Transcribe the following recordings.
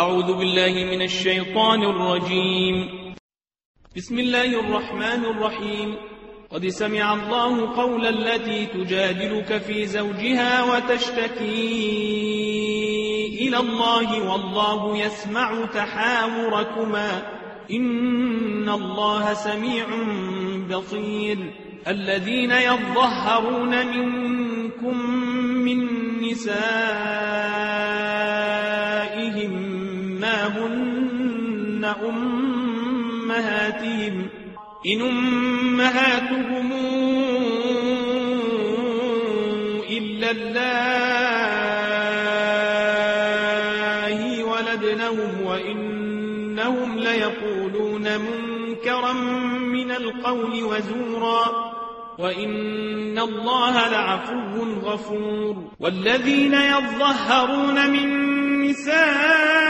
أعوذ بالله من الشيطان الرجيم. بسم الله الرحمن الرحيم. قد سمع الله قول التي تجادلك في زوجها وتشتكي إلى الله والله يسمع تحاوركما. إن الله سميع بصير. الذين يظهرون منكم من نسائهم أمهاتهم إن أمهاتهم إلا الله ولدنهم وإنهم ليقولون منكرا من القول وزورا وإن الله لعفو غفور. والذين يظهرون من نسائهم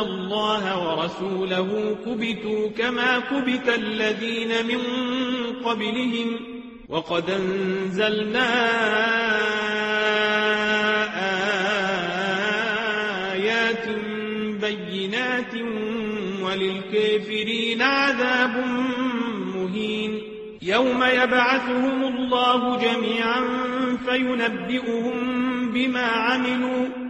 الله ورسوله كبتوا كما كبت الذين من قبلهم وقد أنزلنا آيات بينات وللكافرين عذاب مهين. يوم يبعثهم الله جميعا فينبئهم بما عملوا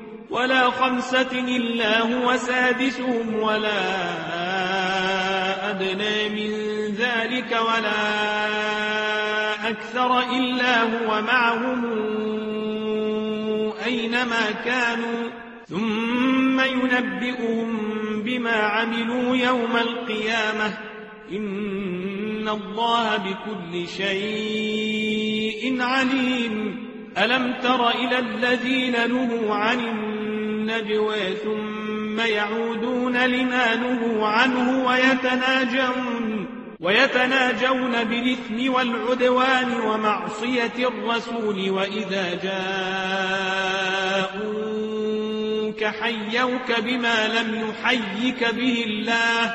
ولا خمسة إلا هو سادسهم ولا أدنى من ذلك ولا أكثر إلا هو معهم أينما كانوا. ثم ينبئهم بما عملوا يوم القيامة. إن الله بكل شيء عليم. ألم تر إلى الذين نهوا عن النجوى ثم يعودون لما نهوا عنه ويتناجون ويتناجون بالإثم والعدوان ومعصية الرسول وإذا جاءوك حيوك بما لم يحيك به الله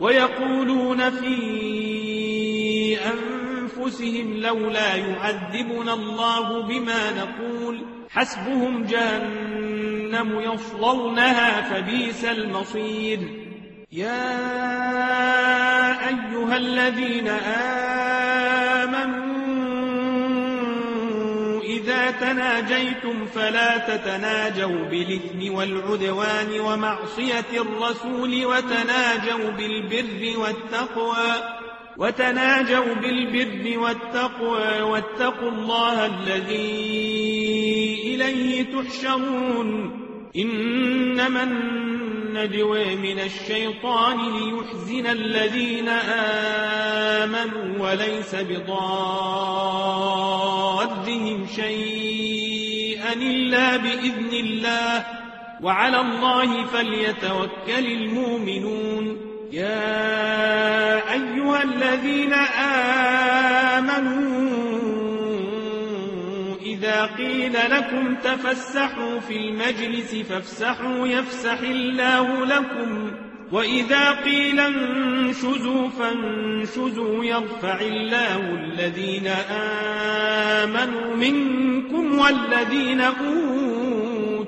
ويقولون في أنفسهم لولا يعذبنا الله بما نقول حسبهم جهنم يصلونها فبيس المصير. يا أيها الذين آمنوا إذا تناجيتم فلا تتناجوا بالإثم والعدوان ومعصية الرسول وتناجوا بالبر والتقوى. وتناجوا بالبر والتقوى واتقوا الله الذي إليه تحشرون. إنما النجوى من الشيطان ليحزن الذين آمنوا وليس بضادهم شيئا إلا بإذن الله. وعلى الله فليتوكل المؤمنون. يا أيها الذين آمنوا إذا قيل لكم تفسحوا في المجلس فافسحوا يفسح الله لكم وإذا قيل انشزوا فانشزوا يرفع الله الذين آمنوا منكم والذين أوتوا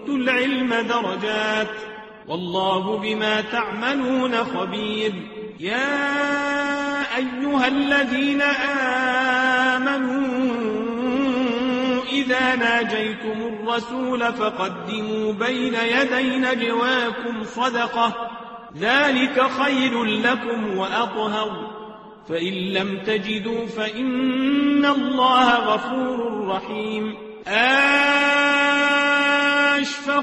أوتوا العلم درجات والله بما تعملون خبير. يا أيها الذين آمنوا إذا ناجيتم الرسول فقدموا بين يدي نجواكم صدقة. ذلك خير لكم وأطهر. فإن لم تجدوا فإن الله غفور رحيم.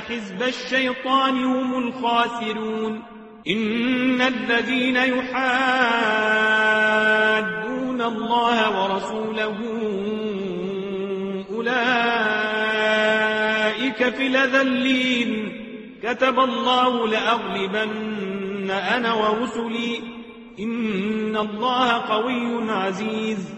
حزب الشيطان هم الخاسرون. إن الذين يحادون الله ورسوله أولئك في لذلين كتب الله لأغلبن أنا ورسلي إن الله قوي عزيز.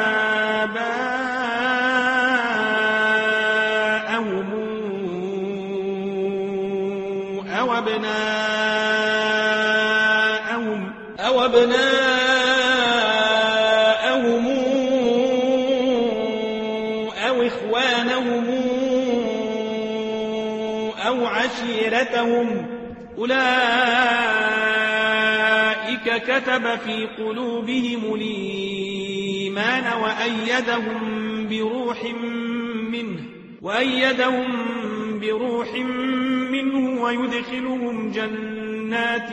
أبناءهم أو أبناءهم أو إخوانهم أو عشيرتهم. أولئك كتب في قلوبهم الإيمان وأيدهم بروح منه وأيدهم بروح منه ويدخلهم جنات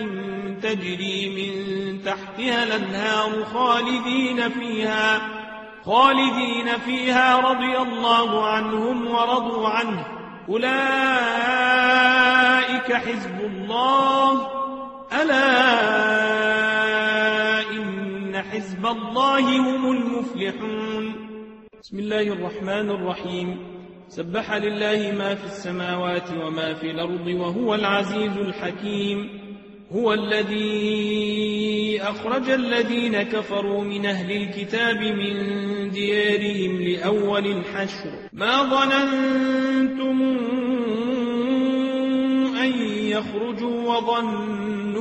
تجري من تحتها الأنهار خالدين فيها خالدين فيها رضي الله عنهم ورضوا عنه. أولئك حزب الله. ألا إن حزب الله هم المفلحون. بسم الله الرحمن الرحيم. سبح لله ما في السماوات وما في الأرض وهو العزيز الحكيم. هو الذي أخرج الذين كفروا من أهل الكتاب من ديارهم لأول الحشر. ما ظننتم أن يخرجوا وظنوا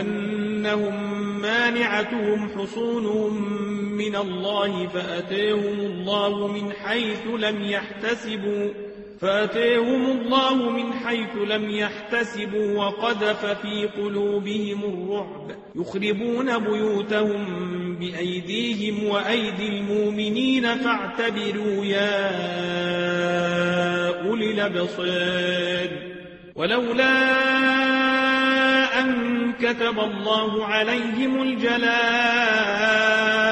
أنهم مانعتهم حصونهم من الله فأتيهم الله من حيث لم يحتسبوا. فأتيهم الله من حيث لم يحتسبوا وقذف في قلوبهم الرعب. يخربون بيوتهم بأيديهم وأيدي المؤمنين فاعتبروا يا أولي الأبصار. ولولا أن كتب الله عليهم الجلاء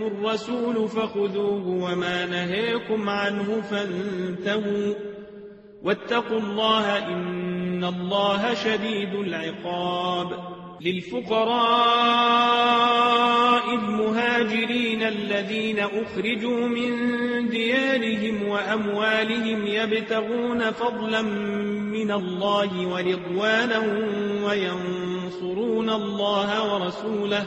آتيكم الرسول فخذوه وما نهيكم عنه فانتهوا. واتقوا الله إن الله شديد العقاب. للفقراء المهاجرين الذين أخرجوا من ديارهم وأموالهم يبتغون فضلا من الله ورضوانا وينصرون الله ورسوله.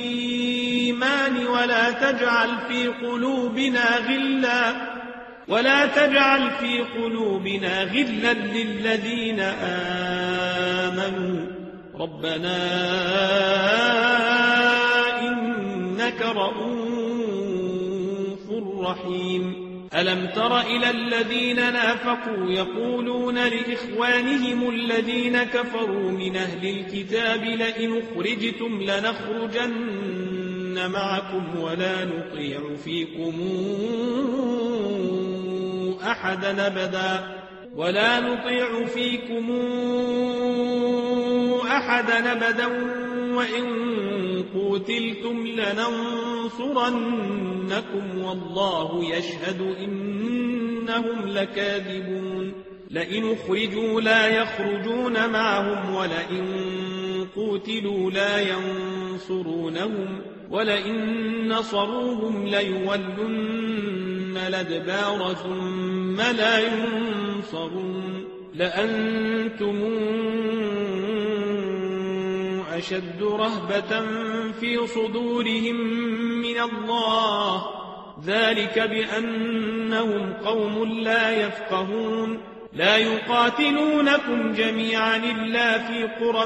ولا تجعل في قلوبنا غلاً ولا تجعل في قلوبنا غلا للذين آمنوا. ربنا إنك رؤوف رحيم. ألم تر إلى الذين نافقوا يقولون لإخوانهم الذين كفروا من أهل الكتاب لئن أخرجتم لنخرجن معكم ولا نطيع فيكم أحدا أبدا ولا نطيع فيكم أحدا أبدا وإن قوتلتم لننصرنكم والله يشهد إنهم لكاذبون لئن اخرجوا لا يخرجون معهم ولئن قوتلوا لا ينصرونهم ولئن نصروهم ليولن الأدبار ثم لا ينصرون لأنتم أشد رهبة في صدورهم من الله. ذلك بأنهم قوم لا يفقهون. لا يقاتلونكم جميعا إلا في قرى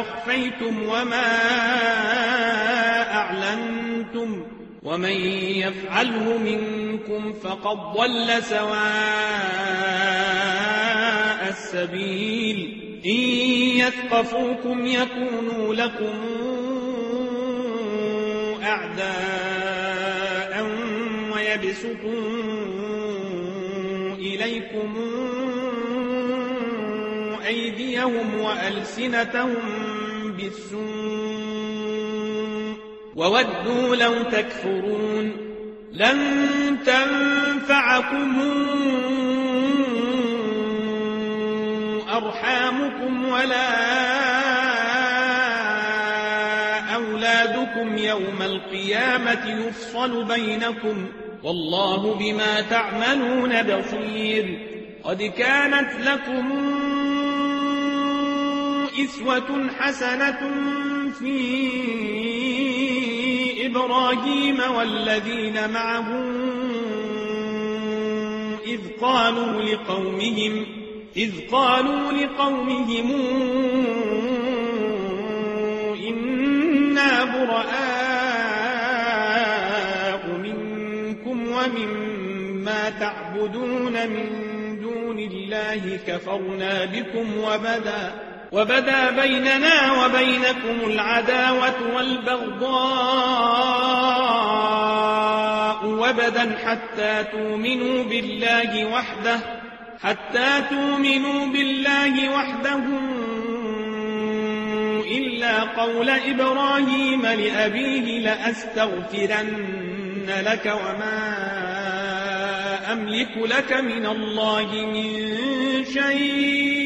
أخفيتم وما أعلنتم ومن يفعله منكم فقد ضل سواء السبيل إن يثقفوكم يكونوا لكم أعداء ويبسطوا إليكم أيديهم وألسنتهم بالسوء وودوا لو تكفرون لن تنفعكم أرحامكم ولا أولادكم يوم القيامة يفصل بينكم والله بما تعملون بصير قد كانت لكم إسوة حسنة في إبراهيم والذين معه إذ قالوا لقومهم إذ قالوا لقومهم إنا براء منكم ومما تعبدون من دون الله كفرنا بكم وبدا وبدا بيننا وبينكم العداوة والبغضاء وبدا حتى تؤمنوا بالله وحده حتى تؤمنوا بالله وحده إلا قول إبراهيم لأبيه لأستغفرن لك وما أملك لك من الله من شيء.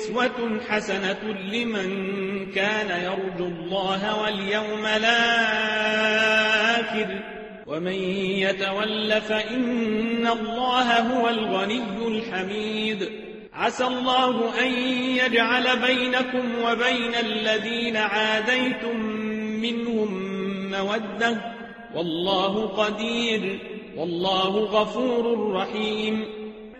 إسوة حسنة لمن كان يرجو الله واليوم الآخر ومن يتول فإن الله هو الغني الحميد عسى الله أن يجعل بينكم وبين الذين عاديتم منهم مودة والله قدير والله غفور رحيم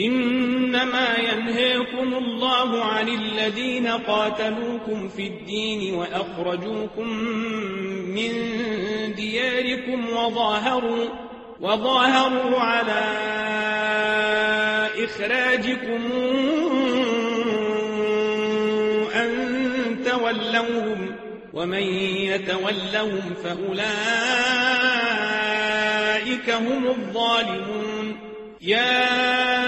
إنما ينهيكم الله عن الذين قاتلوكم في الدين وأخرجوكم من دياركم وظاهروا, وظاهروا على إخراجكم أن تولوهم ومن يتولهم فأولئك هم الظالمون. يا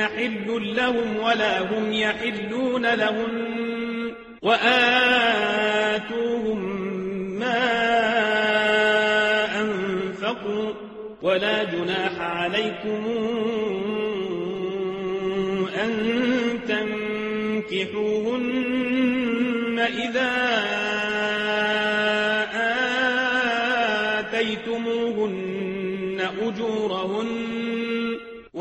حل لهم ولا هم يحلون لهم وآتوهم ما أنفقوا ولا جناح عليكم أن تنكحوهن إذا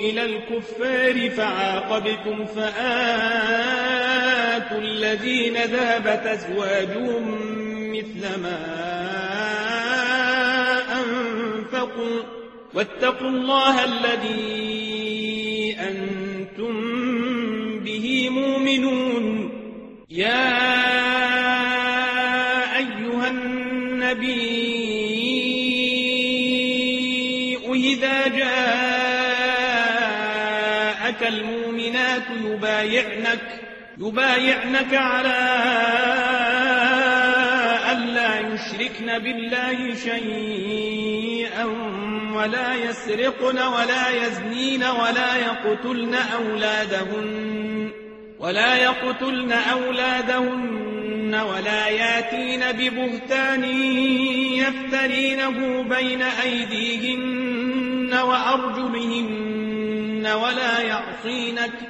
إلى الكفار فعاقبتم فآتوا الذين ذهبت أزواجهم مثل ما أنفقوا. واتقوا الله الذي أنتم به مؤمنون. يا أيها النبي يبايعنك يبايعنك على ألا يشركن بالله شيئا ولا يسرقن ولا يزنين ولا يقتلن أولادهن ولا يقتلن أولادهن ولا ياتين ببهتان يفترينه بين أيديهن وأرجلهن ولا يعصينك.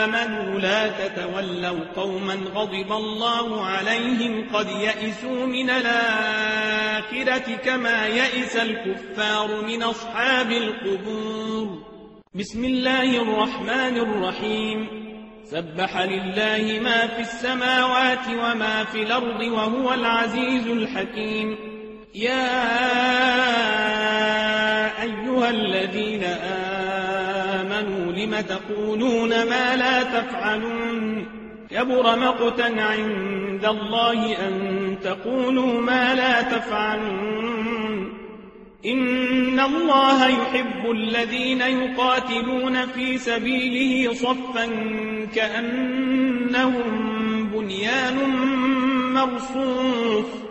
تتولوا قوما غضب الله عليهم قد يئسوا من الآخرة كما يئس الكفار من أصحاب القبور. بسم الله الرحمن الرحيم. سبح لله ما في السماوات وما في الأرض وهو العزيز الحكيم. يا أيها الذين آمنوا لم تقولون ما لا تفعلون؟ كبر مقتا عند الله أن تقولوا ما لا تفعلون. إن الله يحب الذين يقاتلون في سبيله صفا كأنهم بنيان مرصوص.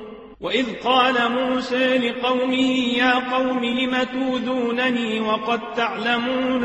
وإذ قال موسى لقومه يا قوم لم توذونني وقد تعلمون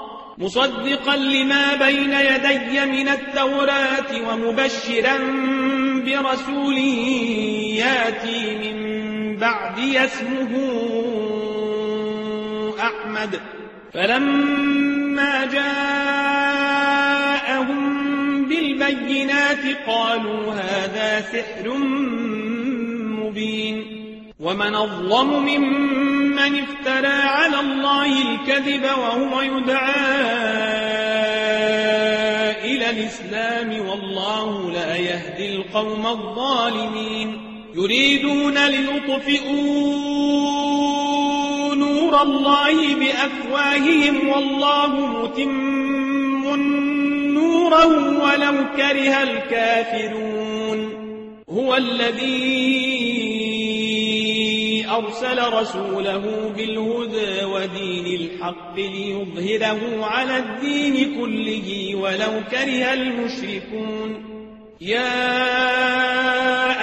مصدقا لما بين يدي من التوراة ومبشرا برسول ياتي من بعدي اسمه أحمد. فلما جاءهم بالبينات قالوا هذا سحر مبين. ومن أظلم ممن افترى على الله الكذب وهو يدعى إلى الإسلام والله لا يهدي القوم الظالمين. يريدون ليطفئوا نور الله بأفواههم والله متم نوره ولو كره الكافرون. هو الذي أرسل رسوله بالهدى ودين الحق ليظهره على الدين كله ولو كره المشركون. يا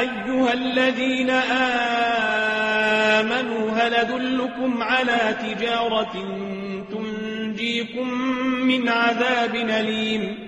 أيها الذين آمنوا هل أدلكم على تجارة تنجيكم من عذاب أليم؟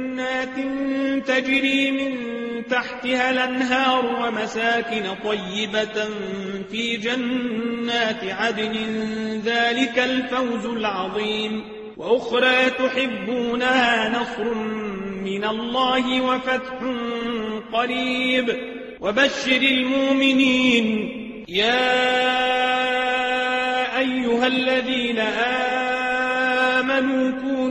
تجري من تحتها الأنهار ومساكن طيبة في جنات عدن. ذلك الفوز العظيم. وأخرى تحبونها نصر من الله وفتح قريب. وبشر المؤمنين. يا أيها الذين آمنوا كونوا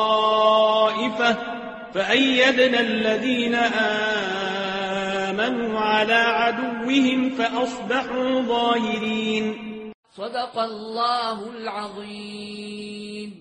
فأيدنا الذين آمنوا على عدوهم فأصبحوا ظاهرين. صدق الله العظيم.